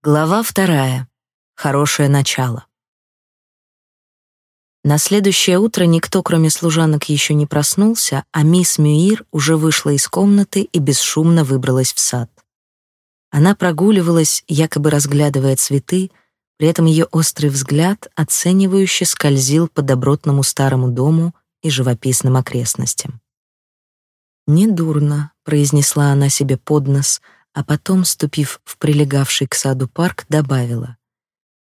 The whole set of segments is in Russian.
Глава вторая. Хорошее начало. На следующее утро никто, кроме служанок, еще не проснулся, а мисс Мюир уже вышла из комнаты и бесшумно выбралась в сад. Она прогуливалась, якобы разглядывая цветы, при этом ее острый взгляд оценивающе скользил по добротному старому дому и живописным окрестностям. «Недурно», — произнесла она себе под нос — а потом, ступив в прилегавший к саду парк, добавила: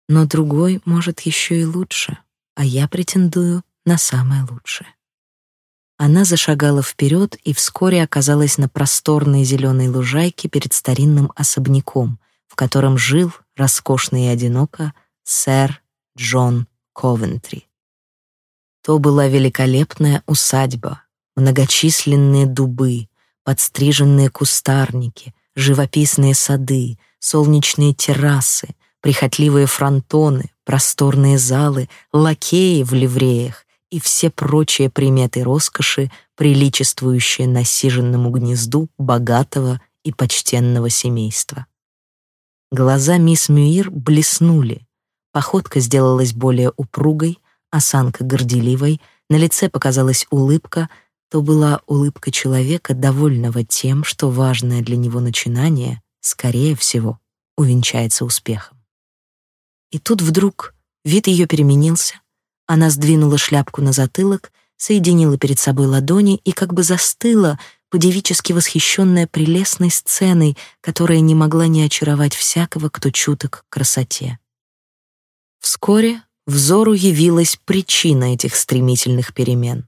"Но другой может еще и лучше, а я претендую на самое лучшее". Она зашагала вперед и вскоре оказалась на просторной зеленой лужайке перед старинным особняком, в котором жил роскошно и одиноко сэр Джон Ковентри. То была великолепная усадьба, многочисленные дубы, подстриженные кустарники, живописные сады, солнечные террасы, прихотливые фронтоны, просторные залы, лакеи в ливреях и все прочие приметы роскоши, приличествующие насиженному гнезду богатого и почтенного семейства. Глаза мисс Мюир блеснули, походка сделалась более упругой, осанка горделивой, на лице показалась улыбка — то была улыбка человека, довольного тем, что важное для него начинание, скорее всего, увенчается успехом. И тут вдруг вид ее переменился, она сдвинула шляпку на затылок, соединила перед собой ладони и как бы застыла, подевически восхищенная прелестной сценой, которая не могла не очаровать всякого, кто чуток к красоте. Вскоре взору явилась причина этих стремительных перемен.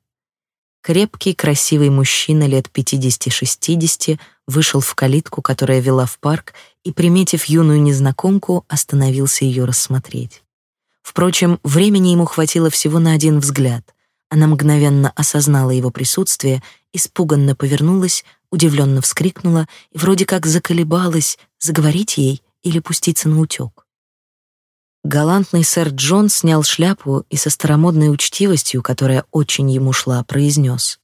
Крепкий, красивый мужчина лет 50-60 вышел в калитку, которая вела в парк, и, приметив юную незнакомку, остановился ее рассмотреть. Впрочем, времени ему хватило всего на один взгляд. Она мгновенно осознала его присутствие, испуганно повернулась, удивленно вскрикнула и вроде как заколебалась, заговорить ей или пуститься на утек. Галантный сэр Джон снял шляпу и со старомодной учтивостью, которая очень ему шла, произнес.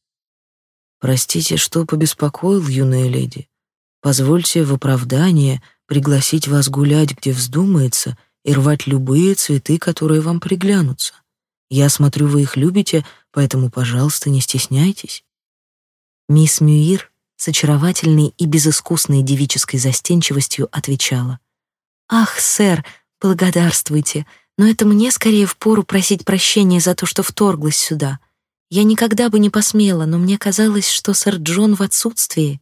«Простите, что побеспокоил, юная леди. Позвольте в оправдание пригласить вас гулять, где вздумается, и рвать любые цветы, которые вам приглянутся. Я смотрю, вы их любите, поэтому, пожалуйста, не стесняйтесь». Мисс Мюир с очаровательной и безыскусной девической застенчивостью отвечала. «Ах, сэр, Благодарствуйте, но это мне скорее впору просить прощения за то, что вторглась сюда. Я никогда бы не посмела, но мне казалось, что сэр Джон в отсутствии.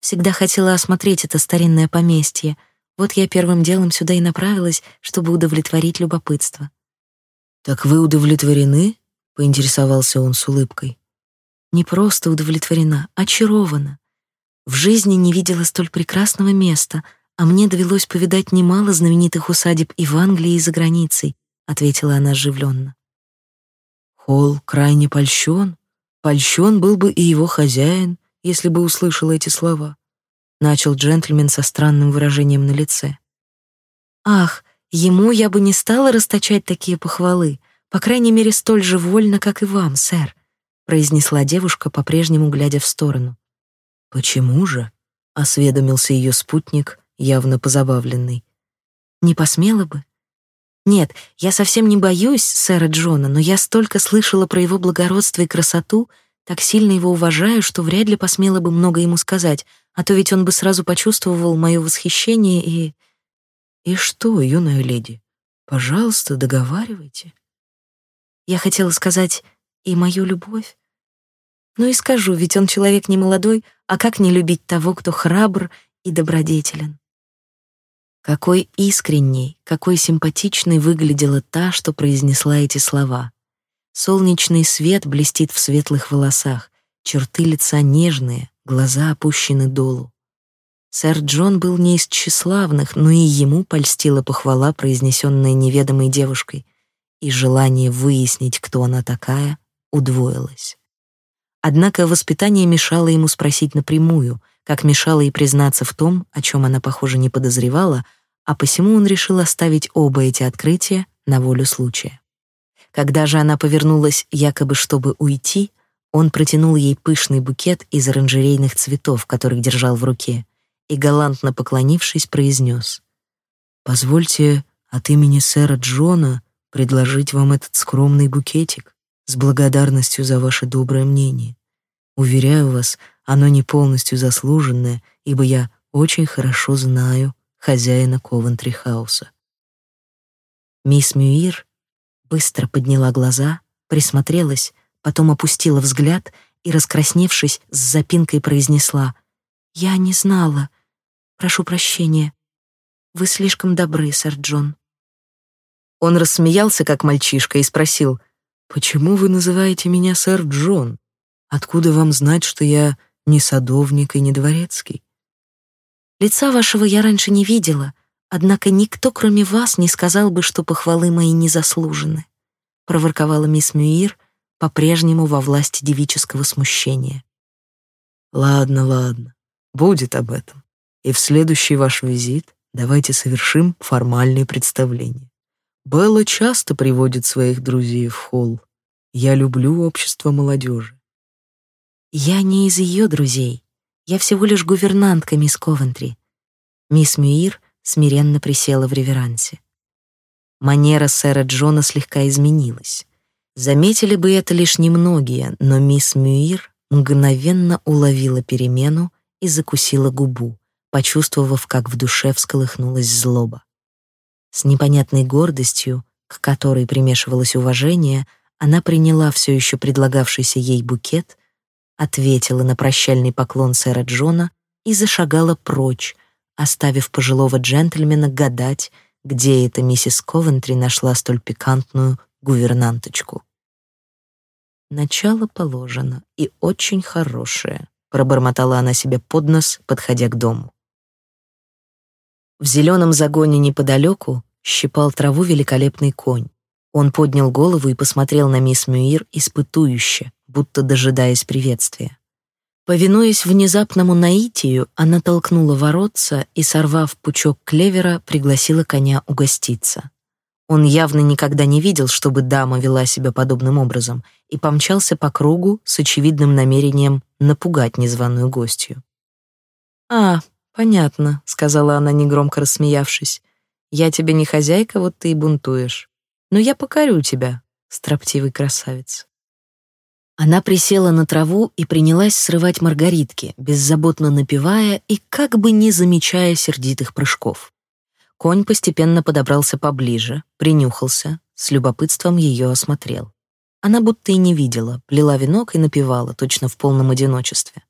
Всегда хотела осмотреть это старинное поместье. Вот я первым делом сюда и направилась, чтобы удовлетворить любопытство. Так вы удовлетворены? поинтересовался он с улыбкой. Не просто удовлетворена, очарована. В жизни не видела столь прекрасного места — а мне довелось повидать немало знаменитых усадеб и в Англии, и за границей, ответила она оживленно. Холл крайне польщен. Польщен был бы и его хозяин, если бы услышал эти слова. Начал джентльмен со странным выражением на лице. Ах, ему я бы не стала расточать такие похвалы, по крайней мере, столь же вольно, как и вам, сэр, произнесла девушка, по-прежнему глядя в сторону. Почему же? осведомился ее спутник, явно позабавленный. Не посмела бы? Нет, я совсем не боюсь сэра Джона, но я столько слышала про его благородство и красоту, так сильно его уважаю, что вряд ли посмела бы много ему сказать, а то ведь он бы сразу почувствовал мое восхищение и... И что, юная леди? Пожалуйста, договаривайте. Я хотела сказать и мою любовь. Ну и скажу, ведь он человек не молодой, а как не любить того, кто храбр и добродетелен? Какой искренней, какой симпатичной выглядела та, что произнесла эти слова. Солнечный свет блестит в светлых волосах, черты лица нежные, глаза опущены долу. Сэр Джон был не из тщеславных, но и ему польстила похвала, произнесенная неведомой девушкой, и желание выяснить, кто она такая, удвоилось. Однако воспитание мешало ему спросить напрямую — как мешало ей признаться в том, о чем она, похоже, не подозревала, а посему он решил оставить оба эти открытия на волю случая. Когда же она повернулась, якобы чтобы уйти, он протянул ей пышный букет из оранжерейных цветов, который держал в руке, и галантно поклонившись, произнес: Позвольте от имени сэра Джона предложить вам этот скромный букетик с благодарностью за ваше доброе мнение. Уверяю вас, оно не полностью заслуженное, ибо я очень хорошо знаю хозяина Ковентри-хауса. Мисс Мюир быстро подняла глаза, присмотрелась, потом опустила взгляд и, раскрасневшись, с запинкой произнесла «Я не знала. Прошу прощения. Вы слишком добры, сэр Джон». Он рассмеялся, как мальчишка, и спросил «Почему вы называете меня сэр Джон? Откуда вам знать, что я не садовник и не дворецкий?» «Лица вашего я раньше не видела», Однако никто, кроме вас, не сказал бы, что похвалы мои незаслужены, проворковала мисс Мюир, по-прежнему во власти девического смущения. Ладно, ладно, будет об этом. И в следующий ваш визит давайте совершим формальные представления. Белла часто приводит своих друзей в холл. Я люблю общество молодежи. Я не из ее друзей. Я всего лишь гувернантка мисс Ковентри. Мисс Мюир смиренно присела в реверансе. Манера сэра Джона слегка изменилась. Заметили бы это лишь немногие, но мисс Мюир мгновенно уловила перемену и закусила губу, почувствовав, как в душе всколыхнулась злоба. С непонятной гордостью, к которой примешивалось уважение, она приняла все еще предлагавшийся ей букет, ответила на прощальный поклон сэра Джона и зашагала прочь, оставив пожилого джентльмена гадать, где эта миссис Ковентри нашла столь пикантную гувернанточку. Начало положено и очень хорошее, пробормотала она себе под нос, подходя к дому. В зеленом загоне неподалеку щипал траву великолепный конь. Он поднял голову и посмотрел на мисс Мюир испытующе, будто дожидаясь приветствия. Повинуясь внезапному наитию, она толкнула воротца и, сорвав пучок клевера, пригласила коня угоститься. Он явно никогда не видел, чтобы дама вела себя подобным образом, и помчался по кругу с очевидным намерением напугать незваную гостью. «А, понятно», — сказала она, негромко рассмеявшись. «Я тебе не хозяйка, вот ты и бунтуешь. Но я покорю тебя, строптивый красавец». Она присела на траву и принялась срывать маргаритки, беззаботно напевая и как бы не замечая сердитых прыжков. Конь постепенно подобрался поближе, принюхался, с любопытством ее осмотрел. Она будто и не видела, плела венок и напевала, точно в полном одиночестве.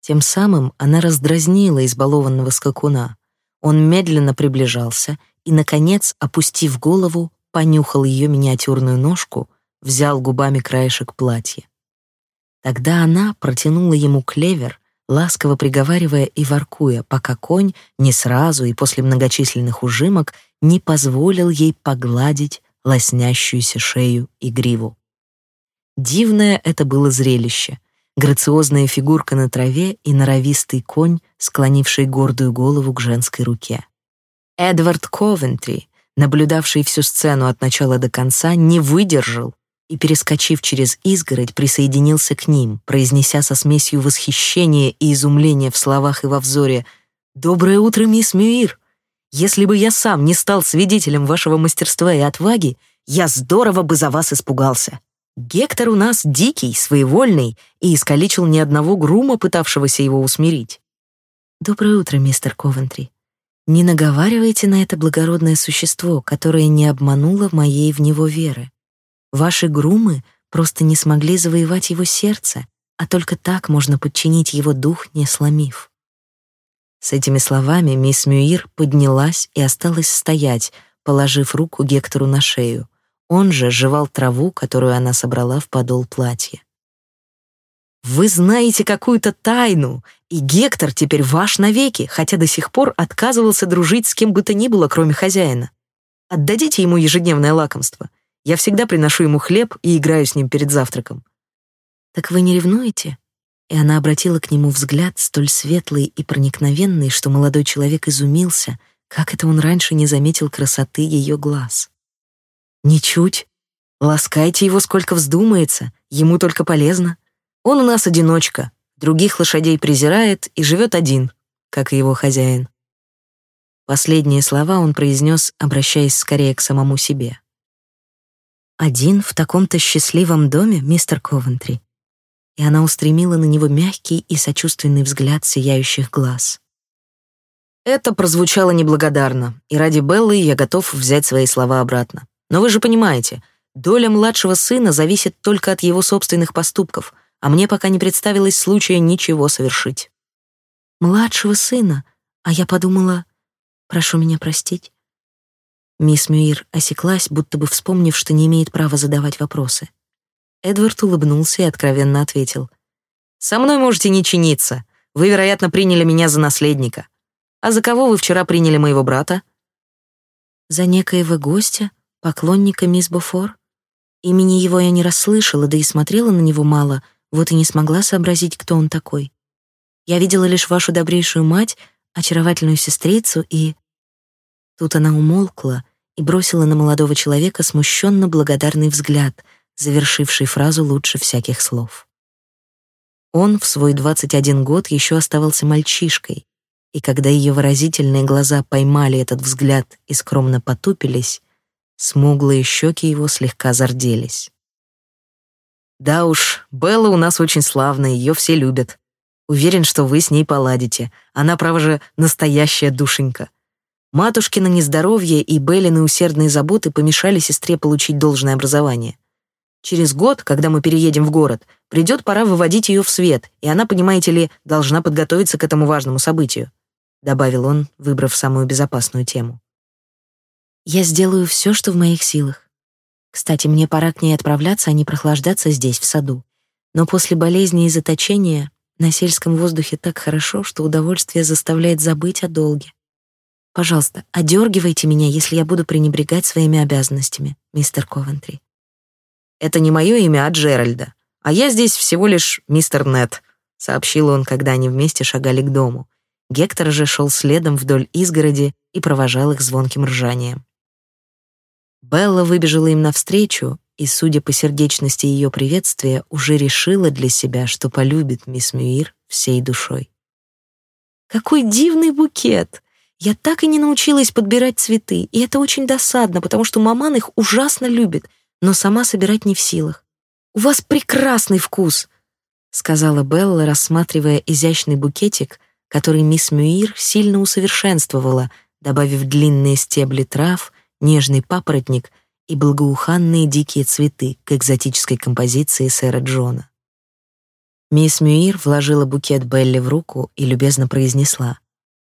Тем самым она раздразнила избалованного скакуна. Он медленно приближался и, наконец, опустив голову, понюхал ее миниатюрную ножку, взял губами краешек платья. Тогда она протянула ему клевер, ласково приговаривая и воркуя, пока конь не сразу и после многочисленных ужимок не позволил ей погладить лоснящуюся шею и гриву. Дивное это было зрелище. Грациозная фигурка на траве и норовистый конь, склонивший гордую голову к женской руке. Эдвард Ковентри, наблюдавший всю сцену от начала до конца, не выдержал и, перескочив через изгородь, присоединился к ним, произнеся со смесью восхищения и изумления в словах и во взоре «Доброе утро, мисс Мюир! Если бы я сам не стал свидетелем вашего мастерства и отваги, я здорово бы за вас испугался. Гектор у нас дикий, своевольный и искалечил ни одного грума, пытавшегося его усмирить». «Доброе утро, мистер Ковентри. Не наговаривайте на это благородное существо, которое не обмануло моей в него веры. Ваши грумы просто не смогли завоевать его сердце, а только так можно подчинить его дух, не сломив. С этими словами мисс Мюир поднялась и осталась стоять, положив руку Гектору на шею. Он же жевал траву, которую она собрала в подол платья. «Вы знаете какую-то тайну, и Гектор теперь ваш навеки, хотя до сих пор отказывался дружить с кем бы то ни было, кроме хозяина. Отдадите ему ежедневное лакомство. Я всегда приношу ему хлеб и играю с ним перед завтраком. Так вы не ревнуете? И она обратила к нему взгляд столь светлый и проникновенный, что молодой человек изумился, как это он раньше не заметил красоты ее глаз. Ничуть. Ласкайте его сколько вздумается, ему только полезно. Он у нас одиночка, других лошадей презирает и живет один, как и его хозяин. Последние слова он произнес, обращаясь скорее к самому себе. «Один в таком-то счастливом доме, мистер Ковентри?» И она устремила на него мягкий и сочувственный взгляд сияющих глаз. Это прозвучало неблагодарно, и ради Беллы я готов взять свои слова обратно. Но вы же понимаете, доля младшего сына зависит только от его собственных поступков, а мне пока не представилось случая ничего совершить. Младшего сына? А я подумала, прошу меня простить. Мисс Мюир осеклась, будто бы вспомнив, что не имеет права задавать вопросы. Эдвард улыбнулся и откровенно ответил. «Со мной можете не чиниться. Вы, вероятно, приняли меня за наследника. А за кого вы вчера приняли моего брата?» «За некоего гостя, поклонника мисс Бофор. Имени его я не расслышала, да и смотрела на него мало, вот и не смогла сообразить, кто он такой. Я видела лишь вашу добрейшую мать, очаровательную сестрицу и...» Тут она умолкла и бросила на молодого человека смущенно благодарный взгляд, завершивший фразу лучше всяких слов. Он в свой 21 год еще оставался мальчишкой, и когда ее выразительные глаза поймали этот взгляд и скромно потупились, смуглые щеки его слегка зарделись. «Да уж, Белла у нас очень славная, ее все любят. Уверен, что вы с ней поладите. Она, право же, настоящая душенька. Матушкина нездоровье и Беллины усердные заботы помешали сестре получить должное образование. Через год, когда мы переедем в город, придет пора выводить ее в свет, и она, понимаете ли, должна подготовиться к этому важному событию добавил он, выбрав самую безопасную тему. Я сделаю все, что в моих силах. Кстати, мне пора к ней отправляться, а не прохлаждаться здесь, в саду. Но после болезни и заточения на сельском воздухе так хорошо, что удовольствие заставляет забыть о долге. Пожалуйста, одергивайте меня, если я буду пренебрегать своими обязанностями, мистер Ковентри. Это не мое имя, а Джеральда. А я здесь всего лишь мистер Нет, сообщил он, когда они вместе шагали к дому. Гектор же шел следом вдоль изгороди и провожал их звонким ржанием. Белла выбежала им навстречу и, судя по сердечности ее приветствия, уже решила для себя, что полюбит мисс Мюир всей душой. «Какой дивный букет! Я так и не научилась подбирать цветы, и это очень досадно, потому что маман их ужасно любит, но сама собирать не в силах. У вас прекрасный вкус!» — сказала Белла, рассматривая изящный букетик, который мисс Мюир сильно усовершенствовала, добавив длинные стебли трав, нежный папоротник и благоуханные дикие цветы к экзотической композиции сэра Джона. Мисс Мюир вложила букет Белли в руку и любезно произнесла: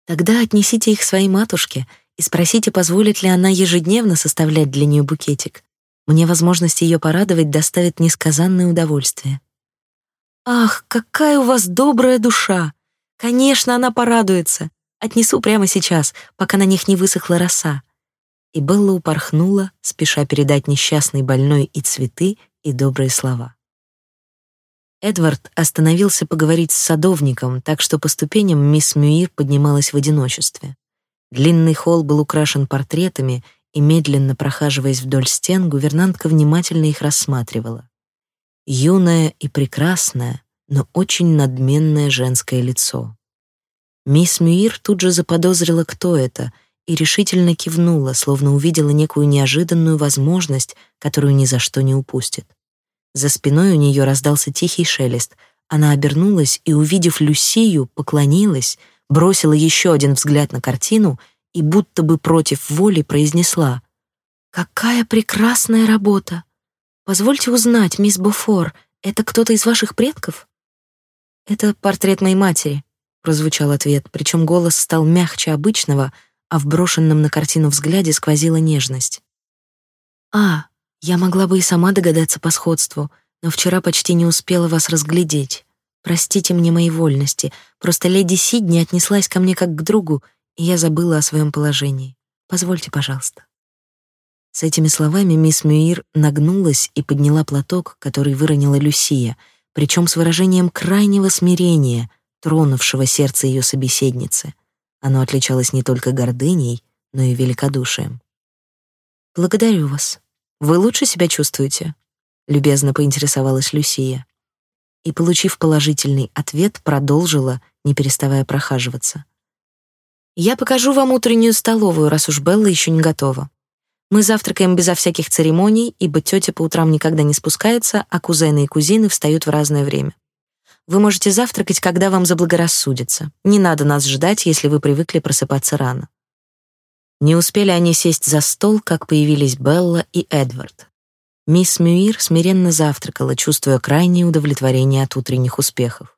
"Тогда отнесите их своей матушке и спросите, позволит ли она ежедневно составлять для нее букетик. Мне возможность ее порадовать доставит несказанное удовольствие". Ах, какая у вас добрая душа, Конечно, она порадуется. Отнесу прямо сейчас, пока на них не высохла роса. И Белла упорхнула, спеша передать несчастной больной и цветы, и добрые слова. Эдвард остановился поговорить с садовником, так что по ступеням мисс Мюир поднималась в одиночестве. Длинный холл был украшен портретами, и медленно прохаживаясь вдоль стен, гувернантка внимательно их рассматривала. Юная и прекрасная, но очень надменное женское лицо. Мисс Мюир тут же заподозрила, кто это, и решительно кивнула, словно увидела некую неожиданную возможность, которую ни за что не упустит. За спиной у нее раздался тихий шелест. Она обернулась и, увидев Люсию, поклонилась, бросила еще один взгляд на картину и будто бы против воли произнесла: "Какая прекрасная работа! Позвольте узнать, мисс Буфор, это кто-то из ваших предков?" «Это портрет моей матери», — прозвучал ответ, причем голос стал мягче обычного, а в брошенном на картину взгляде сквозила нежность. «А, я могла бы и сама догадаться по сходству, но вчера почти не успела вас разглядеть. Простите мне мои вольности, просто леди Сидни отнеслась ко мне как к другу, и я забыла о своем положении. Позвольте, пожалуйста». С этими словами мисс Мюир нагнулась и подняла платок, который выронила Люсия — причем с выражением крайнего смирения, тронувшего сердце ее собеседницы. Оно отличалось не только гордыней, но и великодушием. «Благодарю вас. Вы лучше себя чувствуете?» — любезно поинтересовалась Люсия. И, получив положительный ответ, продолжила, не переставая прохаживаться. Я покажу вам утреннюю столовую, раз уж Белла еще не готова. Мы завтракаем безо всяких церемоний, ибо тетя по утрам никогда не спускается, а кузены и кузины встают в разное время. Вы можете завтракать, когда вам заблагорассудится. Не надо нас ждать, если вы привыкли просыпаться рано. Не успели они сесть за стол, как появились Белла и Эдвард. Мисс Мюир смиренно завтракала, чувствуя крайнее удовлетворение от утренних успехов.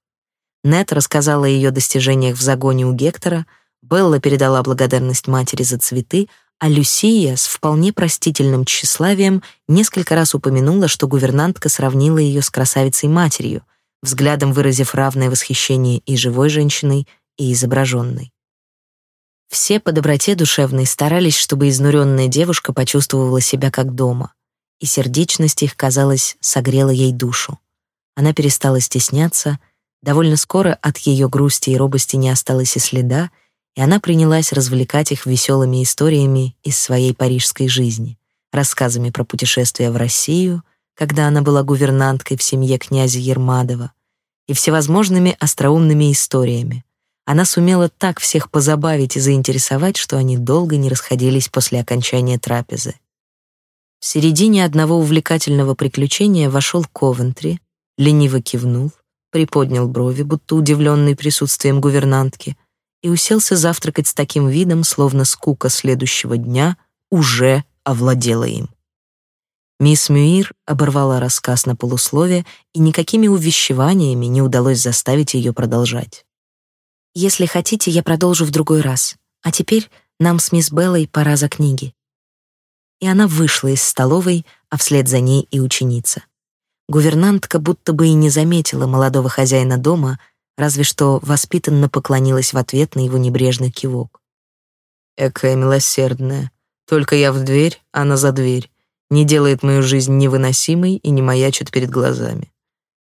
Нет рассказала о ее достижениях в загоне у Гектора, Белла передала благодарность матери за цветы, а Люсия с вполне простительным тщеславием несколько раз упомянула, что гувернантка сравнила ее с красавицей-матерью, взглядом выразив равное восхищение и живой женщиной, и изображенной. Все по доброте душевной старались, чтобы изнуренная девушка почувствовала себя как дома, и сердечность их, казалось, согрела ей душу. Она перестала стесняться, довольно скоро от ее грусти и робости не осталось и следа, и она принялась развлекать их веселыми историями из своей парижской жизни, рассказами про путешествия в Россию, когда она была гувернанткой в семье князя Ермадова, и всевозможными остроумными историями. Она сумела так всех позабавить и заинтересовать, что они долго не расходились после окончания трапезы. В середине одного увлекательного приключения вошел Ковентри, лениво кивнул, приподнял брови, будто удивленный присутствием гувернантки — и уселся завтракать с таким видом, словно скука следующего дня уже овладела им. Мисс Мюир оборвала рассказ на полуслове, и никакими увещеваниями не удалось заставить ее продолжать. «Если хотите, я продолжу в другой раз. А теперь нам с мисс Беллой пора за книги». И она вышла из столовой, а вслед за ней и ученица. Гувернантка будто бы и не заметила молодого хозяина дома, разве что воспитанно поклонилась в ответ на его небрежный кивок. «Экая милосердная. Только я в дверь, она за дверь. Не делает мою жизнь невыносимой и не маячит перед глазами.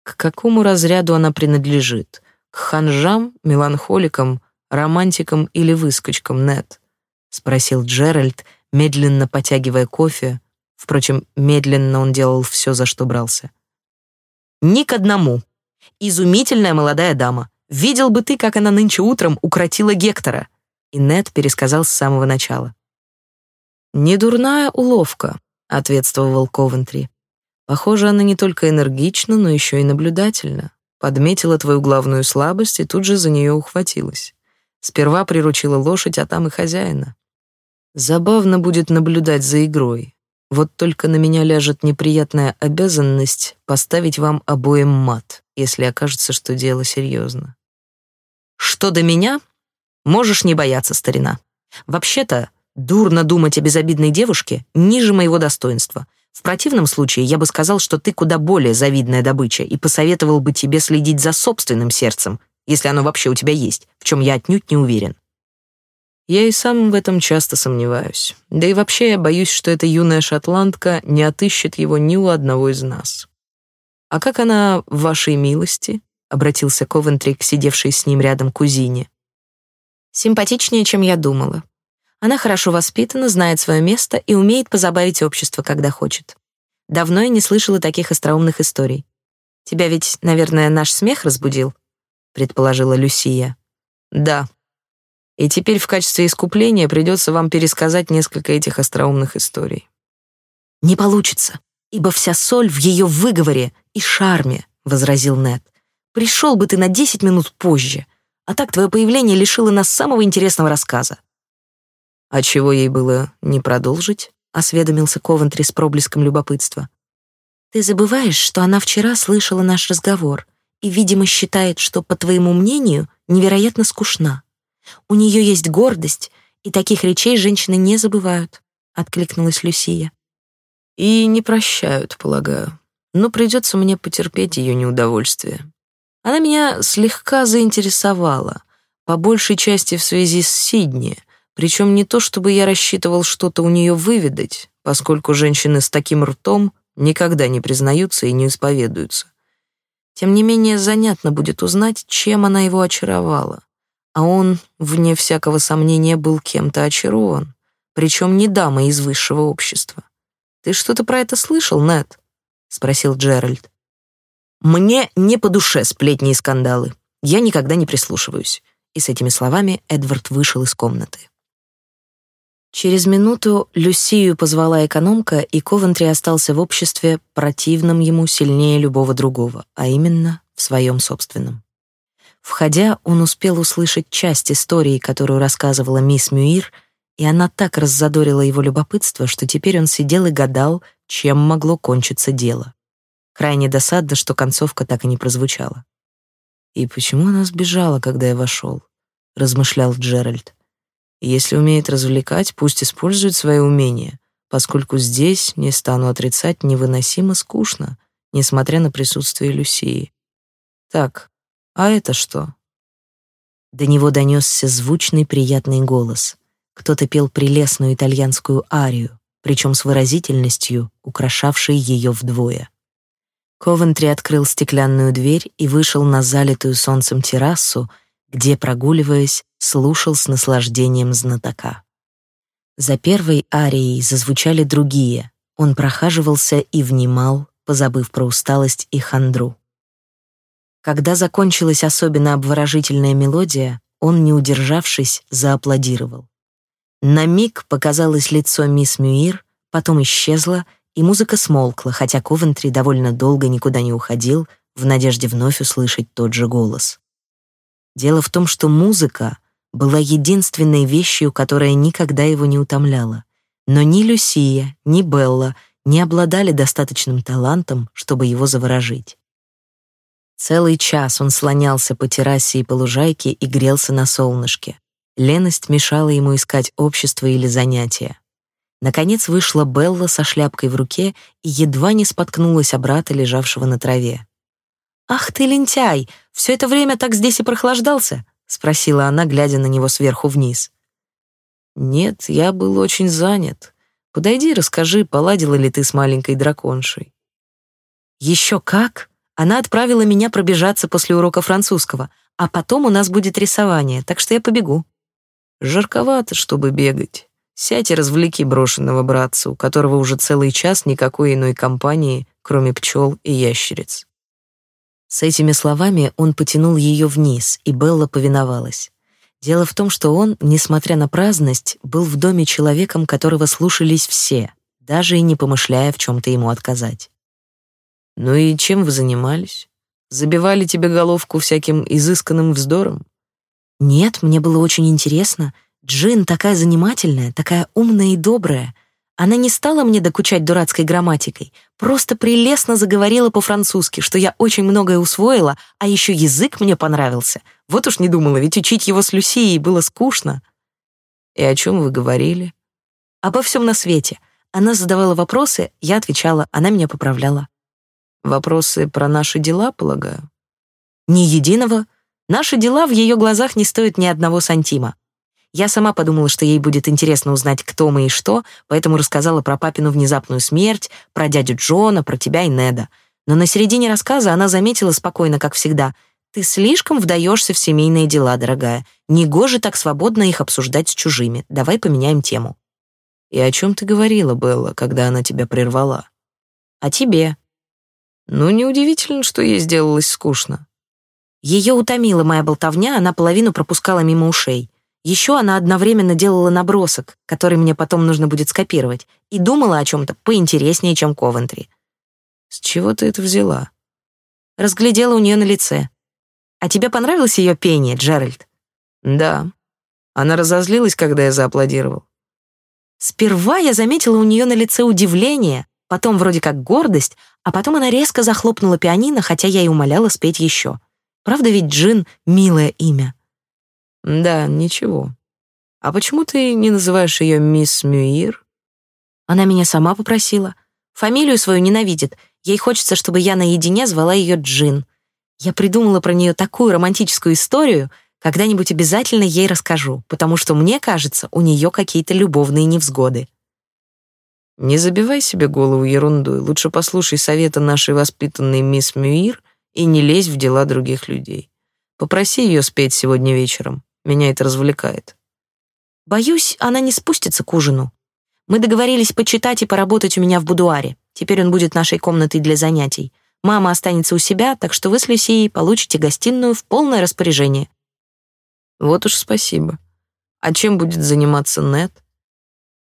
К какому разряду она принадлежит? К ханжам, меланхоликам, романтикам или выскочкам, Нет? спросил Джеральд, медленно потягивая кофе. Впрочем, медленно он делал все, за что брался. «Ни к одному», Изумительная молодая дама. Видел бы ты, как она нынче утром укротила Гектора. И Нед пересказал с самого начала. «Недурная уловка», — ответствовал Ковентри. «Похоже, она не только энергична, но еще и наблюдательна. Подметила твою главную слабость и тут же за нее ухватилась. Сперва приручила лошадь, а там и хозяина. Забавно будет наблюдать за игрой. Вот только на меня ляжет неприятная обязанность поставить вам обоим мат если окажется, что дело серьезно. Что до меня, можешь не бояться, старина. Вообще-то, дурно думать о безобидной девушке ниже моего достоинства. В противном случае я бы сказал, что ты куда более завидная добыча и посоветовал бы тебе следить за собственным сердцем, если оно вообще у тебя есть, в чем я отнюдь не уверен. Я и сам в этом часто сомневаюсь. Да и вообще я боюсь, что эта юная шотландка не отыщет его ни у одного из нас. «А как она в вашей милости?» — обратился Ковентри к сидевшей с ним рядом кузине. «Симпатичнее, чем я думала. Она хорошо воспитана, знает свое место и умеет позабавить общество, когда хочет. Давно я не слышала таких остроумных историй. Тебя ведь, наверное, наш смех разбудил?» — предположила Люсия. «Да. И теперь в качестве искупления придется вам пересказать несколько этих остроумных историй». «Не получится ибо вся соль в ее выговоре и шарме», — возразил Нед. «Пришел бы ты на десять минут позже, а так твое появление лишило нас самого интересного рассказа». «А чего ей было не продолжить?» — осведомился Ковентри с проблеском любопытства. «Ты забываешь, что она вчера слышала наш разговор и, видимо, считает, что, по твоему мнению, невероятно скучна. У нее есть гордость, и таких речей женщины не забывают», — откликнулась Люсия. И не прощают, полагаю. Но придется мне потерпеть ее неудовольствие. Она меня слегка заинтересовала, по большей части в связи с Сидни, причем не то, чтобы я рассчитывал что-то у нее выведать, поскольку женщины с таким ртом никогда не признаются и не исповедуются. Тем не менее, занятно будет узнать, чем она его очаровала. А он, вне всякого сомнения, был кем-то очарован, причем не дамой из высшего общества. Ты что-то про это слышал, Нед? спросил Джеральд. Мне не по душе сплетни и скандалы. Я никогда не прислушиваюсь. И с этими словами Эдвард вышел из комнаты. Через минуту Люсию позвала экономка, и Ковентри остался в обществе, противном ему сильнее любого другого, а именно в своем собственном. Входя, он успел услышать часть истории, которую рассказывала мисс Мюир, и она так раззадорила его любопытство, что теперь он сидел и гадал, чем могло кончиться дело. Крайне досадно, что концовка так и не прозвучала. «И почему она сбежала, когда я вошел?» — размышлял Джеральд. Если умеет развлекать, пусть использует свои умения, поскольку здесь, не стану отрицать, невыносимо скучно, несмотря на присутствие Люсии. Так, а это что? До него донесся звучный приятный голос. Кто-то пел прелестную итальянскую арию, причем с выразительностью, украшавшей ее вдвое. Ковентри открыл стеклянную дверь и вышел на залитую солнцем террасу, где, прогуливаясь, слушал с наслаждением знатока. За первой арией зазвучали другие. Он прохаживался и внимал, позабыв про усталость и хандру. Когда закончилась особенно обворожительная мелодия, он, не удержавшись, зааплодировал. На миг показалось лицо мисс Мюир, потом исчезло, и музыка смолкла, хотя Ковентри довольно долго никуда не уходил, в надежде вновь услышать тот же голос. Дело в том, что музыка была единственной вещью, которая никогда его не утомляла. Но ни Люсия, ни Белла не обладали достаточным талантом, чтобы его заворожить. Целый час он слонялся по террасе и по лужайке и грелся на солнышке. Леность мешала ему искать общество или занятия. Наконец вышла Белла со шляпкой в руке и едва не споткнулась о брата, лежавшего на траве. «Ах ты, лентяй! Все это время так здесь и прохлаждался?» — спросила она, глядя на него сверху вниз. «Нет, я был очень занят. Подойди, расскажи, поладила ли ты с маленькой драконшей?» «Еще как! Она отправила меня пробежаться после урока французского, а потом у нас будет рисование, так что я побегу». «Жарковато, чтобы бегать. Сядь и развлеки брошенного братца, у которого уже целый час никакой иной компании, кроме пчел и ящериц». С этими словами он потянул ее вниз, и Белла повиновалась. Дело в том, что он, несмотря на праздность, был в доме человеком, которого слушались все, даже и не помышляя в чем то ему отказать. «Ну и чем вы занимались? Забивали тебе головку всяким изысканным вздором?» «Нет, мне было очень интересно. Джин такая занимательная, такая умная и добрая. Она не стала мне докучать дурацкой грамматикой, просто прелестно заговорила по-французски, что я очень многое усвоила, а еще язык мне понравился. Вот уж не думала, ведь учить его с Люсией было скучно. И о чем вы говорили? Обо всем на свете. Она задавала вопросы, я отвечала, она меня поправляла. Вопросы про наши дела, полагаю? Ни единого. Наши дела в ее глазах не стоят ни одного сантима. Я сама подумала, что ей будет интересно узнать, кто мы и что, поэтому рассказала про папину внезапную смерть, про дядю Джона, про тебя и Неда. Но на середине рассказа она заметила спокойно, как всегда, «Ты слишком вдаешься в семейные дела, дорогая. Негоже так свободно их обсуждать с чужими. Давай поменяем тему». «И о чем ты говорила, Белла, когда она тебя прервала?» «О тебе». «Ну, неудивительно, что ей сделалось скучно». Ее утомила моя болтовня, она половину пропускала мимо ушей. Еще она одновременно делала набросок, который мне потом нужно будет скопировать, и думала о чем-то поинтереснее, чем Ковентри. «С чего ты это взяла?» Разглядела у нее на лице. «А тебе понравилось ее пение, Джеральд?» «Да». Она разозлилась, когда я зааплодировал. Сперва я заметила у нее на лице удивление, потом вроде как гордость, а потом она резко захлопнула пианино, хотя я и умоляла спеть еще. Правда ведь Джин — милое имя. Да, ничего. А почему ты не называешь ее мисс Мюир? Она меня сама попросила. Фамилию свою ненавидит. Ей хочется, чтобы я наедине звала ее Джин. Я придумала про нее такую романтическую историю, когда-нибудь обязательно ей расскажу, потому что мне кажется, у нее какие-то любовные невзгоды. Не забивай себе голову ерундой, лучше послушай совета нашей воспитанной мисс Мюир и не лезь в дела других людей. Попроси ее спеть сегодня вечером. Меня это развлекает. Боюсь, она не спустится к ужину. Мы договорились почитать и поработать у меня в будуаре. Теперь он будет нашей комнатой для занятий. Мама останется у себя, так что вы с Люсией получите гостиную в полное распоряжение. Вот уж спасибо. А чем будет заниматься Нет?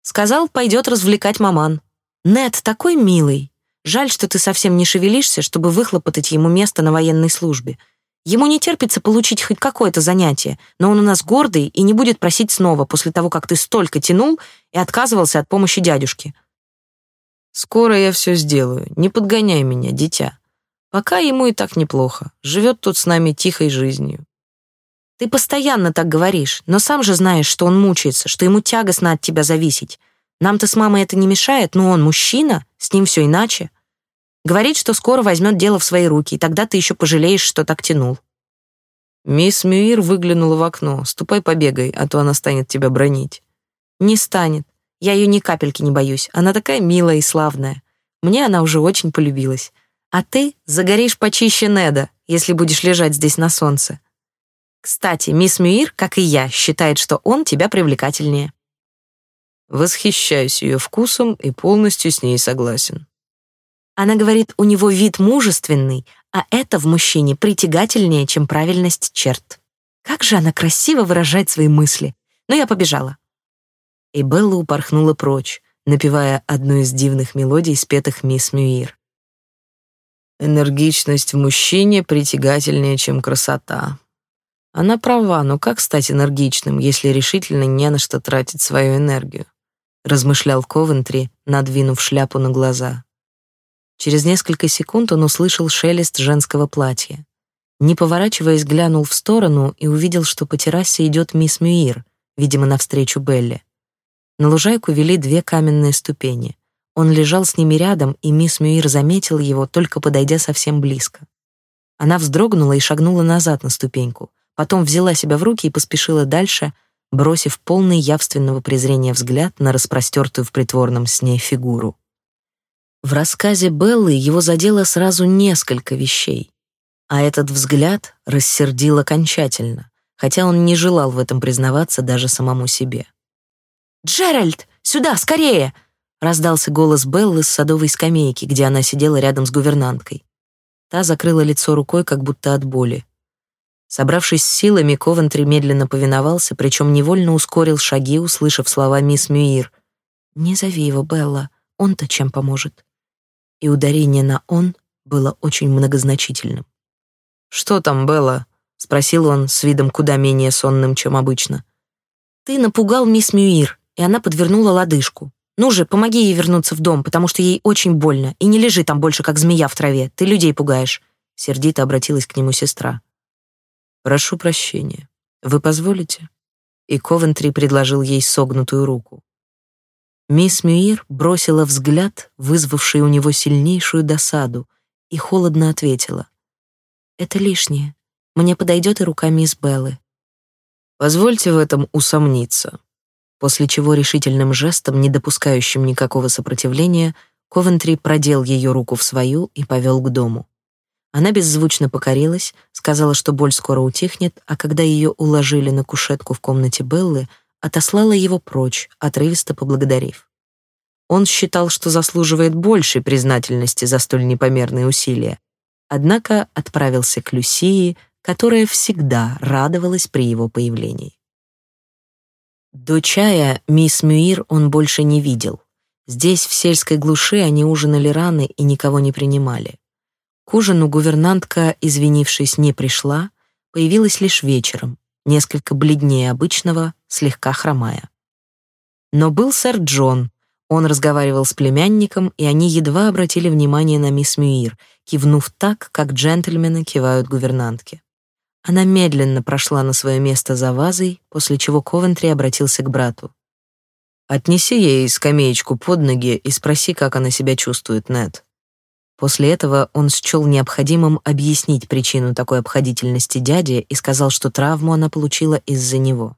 Сказал, пойдет развлекать маман. Нет такой милый. Жаль, что ты совсем не шевелишься, чтобы выхлопотать ему место на военной службе. Ему не терпится получить хоть какое-то занятие, но он у нас гордый и не будет просить снова после того, как ты столько тянул и отказывался от помощи дядюшки. Скоро я все сделаю. Не подгоняй меня, дитя. Пока ему и так неплохо. Живет тут с нами тихой жизнью. Ты постоянно так говоришь, но сам же знаешь, что он мучается, что ему тягостно от тебя зависеть. Нам-то с мамой это не мешает, но он мужчина, с ним все иначе. Говорит, что скоро возьмет дело в свои руки, и тогда ты еще пожалеешь, что так тянул. Мисс Мюир выглянула в окно. Ступай побегай, а то она станет тебя бронить. Не станет. Я ее ни капельки не боюсь. Она такая милая и славная. Мне она уже очень полюбилась. А ты загоришь почище Неда, если будешь лежать здесь на солнце. Кстати, мисс Мюир, как и я, считает, что он тебя привлекательнее. Восхищаюсь ее вкусом и полностью с ней согласен. Она говорит, у него вид мужественный, а это в мужчине притягательнее, чем правильность черт. Как же она красиво выражает свои мысли. Но я побежала. И Белла упорхнула прочь, напевая одну из дивных мелодий, спетых мисс Мюир. Энергичность в мужчине притягательнее, чем красота. Она права, но как стать энергичным, если решительно не на что тратить свою энергию? размышлял Ковентри, надвинув шляпу на глаза. Через несколько секунд он услышал шелест женского платья. Не поворачиваясь, глянул в сторону и увидел, что по террасе идет мисс Мюир, видимо, навстречу Белле. На лужайку вели две каменные ступени. Он лежал с ними рядом, и мисс Мюир заметила его, только подойдя совсем близко. Она вздрогнула и шагнула назад на ступеньку, потом взяла себя в руки и поспешила дальше, бросив полный явственного презрения взгляд на распростертую в притворном сне фигуру. В рассказе Беллы его задело сразу несколько вещей, а этот взгляд рассердил окончательно, хотя он не желал в этом признаваться даже самому себе. «Джеральд, сюда, скорее!» — раздался голос Беллы с садовой скамейки, где она сидела рядом с гувернанткой. Та закрыла лицо рукой, как будто от боли. Собравшись с силами, Ковентри медленно повиновался, причем невольно ускорил шаги, услышав слова мисс Мюир. «Не зови его, Белла, он-то чем поможет?» И ударение на «он» было очень многозначительным. «Что там, Белла?» — спросил он с видом куда менее сонным, чем обычно. «Ты напугал мисс Мюир, и она подвернула лодыжку. Ну же, помоги ей вернуться в дом, потому что ей очень больно, и не лежи там больше, как змея в траве, ты людей пугаешь», — сердито обратилась к нему сестра. «Прошу прощения. Вы позволите?» И Ковентри предложил ей согнутую руку. Мисс Мюир бросила взгляд, вызвавший у него сильнейшую досаду, и холодно ответила. «Это лишнее. Мне подойдет и рука мисс Беллы». «Позвольте в этом усомниться». После чего решительным жестом, не допускающим никакого сопротивления, Ковентри продел ее руку в свою и повел к дому. Она беззвучно покорилась, сказала, что боль скоро утихнет, а когда ее уложили на кушетку в комнате Беллы, отослала его прочь, отрывисто поблагодарив. Он считал, что заслуживает большей признательности за столь непомерные усилия, однако отправился к Люсии, которая всегда радовалась при его появлении. До чая мисс Мюир он больше не видел. Здесь, в сельской глуши, они ужинали рано и никого не принимали. К ужину гувернантка, извинившись, не пришла, появилась лишь вечером, несколько бледнее обычного, слегка хромая. Но был сэр Джон. Он разговаривал с племянником, и они едва обратили внимание на мисс Мюир, кивнув так, как джентльмены кивают гувернантке. Она медленно прошла на свое место за вазой, после чего Ковентри обратился к брату. «Отнеси ей скамеечку под ноги и спроси, как она себя чувствует, Нед». После этого он счел необходимым объяснить причину такой обходительности дяди и сказал, что травму она получила из-за него.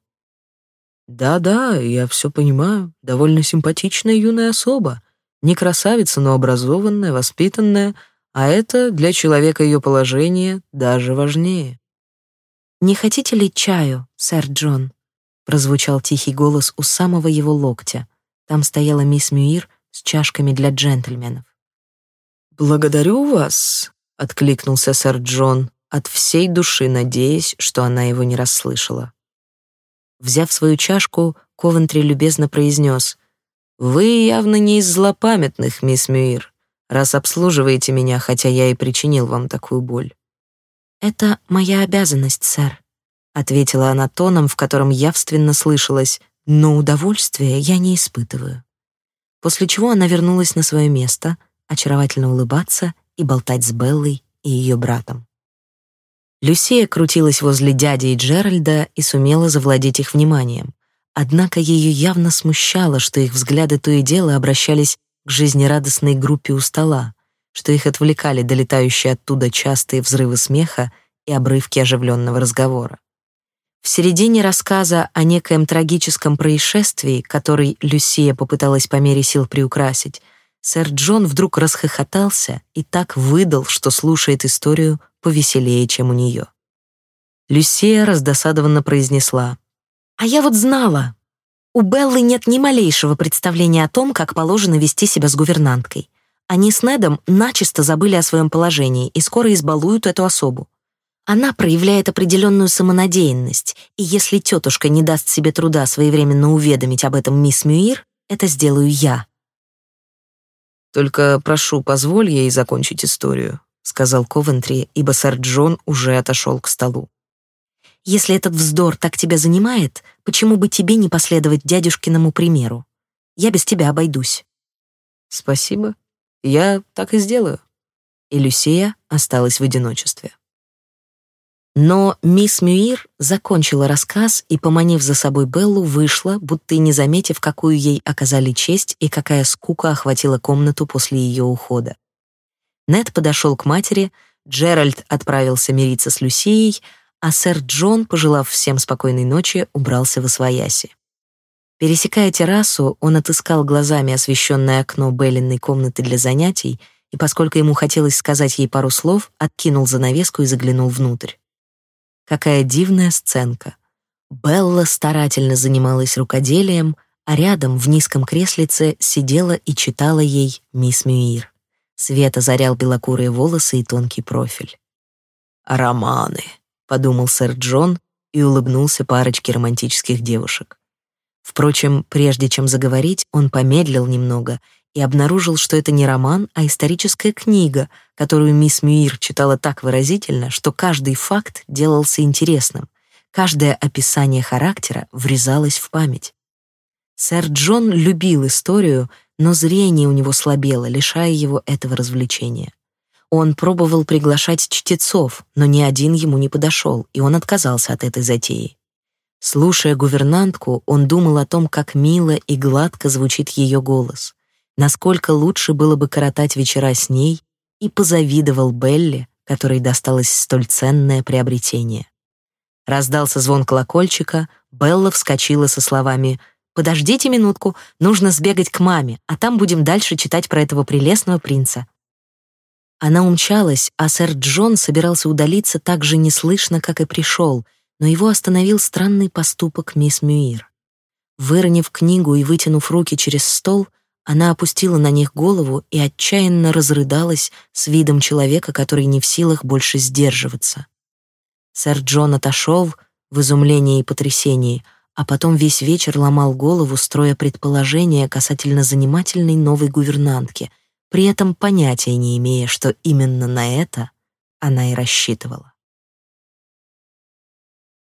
«Да-да, я все понимаю. Довольно симпатичная юная особа. Не красавица, но образованная, воспитанная, а это для человека ее положение даже важнее». «Не хотите ли чаю, сэр Джон?» прозвучал тихий голос у самого его локтя. Там стояла мисс Мюир с чашками для джентльменов. «Благодарю вас», — откликнулся сэр Джон, от всей души надеясь, что она его не расслышала. Взяв свою чашку, Ковентри любезно произнес «Вы явно не из злопамятных, мисс Мюир, раз обслуживаете меня, хотя я и причинил вам такую боль». «Это моя обязанность, сэр», — ответила она тоном, в котором явственно слышалось «но удовольствия я не испытываю». После чего она вернулась на свое место, очаровательно улыбаться и болтать с Беллой и ее братом. Люсия крутилась возле дяди и Джеральда и сумела завладеть их вниманием. Однако ее явно смущало, что их взгляды то и дело обращались к жизнерадостной группе у стола, что их отвлекали долетающие оттуда частые взрывы смеха и обрывки оживленного разговора. В середине рассказа о некоем трагическом происшествии, который Люсия попыталась по мере сил приукрасить, сэр Джон вдруг расхохотался и так выдал, что слушает историю повеселее, чем у нее. Люсия раздосадованно произнесла: "А я вот знала. У Беллы нет ни малейшего представления о том, как положено вести себя с гувернанткой. Они с Недом начисто забыли о своем положении и скоро избалуют эту особу. Она проявляет определенную самонадеянность, и если тетушка не даст себе труда своевременно уведомить об этом мисс Мюир, это сделаю я. Только прошу, позволь ей закончить историю, сказал Ковентри, ибо сэр Джон уже отошел к столу. Если этот вздор так тебя занимает, почему бы тебе не последовать дядюшкиному примеру? Я без тебя обойдусь. Спасибо. Я так и сделаю. И Люсия осталась в одиночестве. Но мисс Мюир закончила рассказ и, поманив за собой Беллу, вышла, будто и не заметив, какую ей оказали честь и какая скука охватила комнату после ее ухода. Нед подошел к матери, Джеральд отправился мириться с Люсией, а сэр Джон, пожелав всем спокойной ночи, убрался в освояси. Пересекая террасу, он отыскал глазами освещенное окно Беллиной комнаты для занятий и, поскольку ему хотелось сказать ей пару слов, откинул занавеску и заглянул внутрь. Какая дивная сценка. Белла старательно занималась рукоделием, а рядом в низком креслице сидела и читала ей мисс Мюир. Свет озарял белокурые волосы и тонкий профиль. «Романы», — подумал сэр Джон и улыбнулся парочке романтических девушек. Впрочем, прежде чем заговорить, он помедлил немного и обнаружил, что это не роман, а историческая книга, которую мисс Мюир читала так выразительно, что каждый факт делался интересным, каждое описание характера врезалось в память. Сэр Джон любил историю, но зрение у него слабело, лишая его этого развлечения. Он пробовал приглашать чтецов, но ни один ему не подошел, и он отказался от этой затеи. Слушая гувернантку, он думал о том, как мило и гладко звучит ее голос — насколько лучше было бы коротать вечера с ней, и позавидовал Белли, которой досталось столь ценное приобретение. Раздался звон колокольчика, Белла вскочила со словами «Подождите минутку, нужно сбегать к маме, а там будем дальше читать про этого прелестного принца». Она умчалась, а сэр Джон собирался удалиться так же неслышно, как и пришел, но его остановил странный поступок мисс Мюир. Выронив книгу и вытянув руки через стол, она опустила на них голову и отчаянно разрыдалась с видом человека, который не в силах больше сдерживаться. Сэр Джон отошел в изумлении и потрясении, а потом весь вечер ломал голову, строя предположения касательно занимательной новой гувернантки, при этом понятия не имея, что именно на это она и рассчитывала.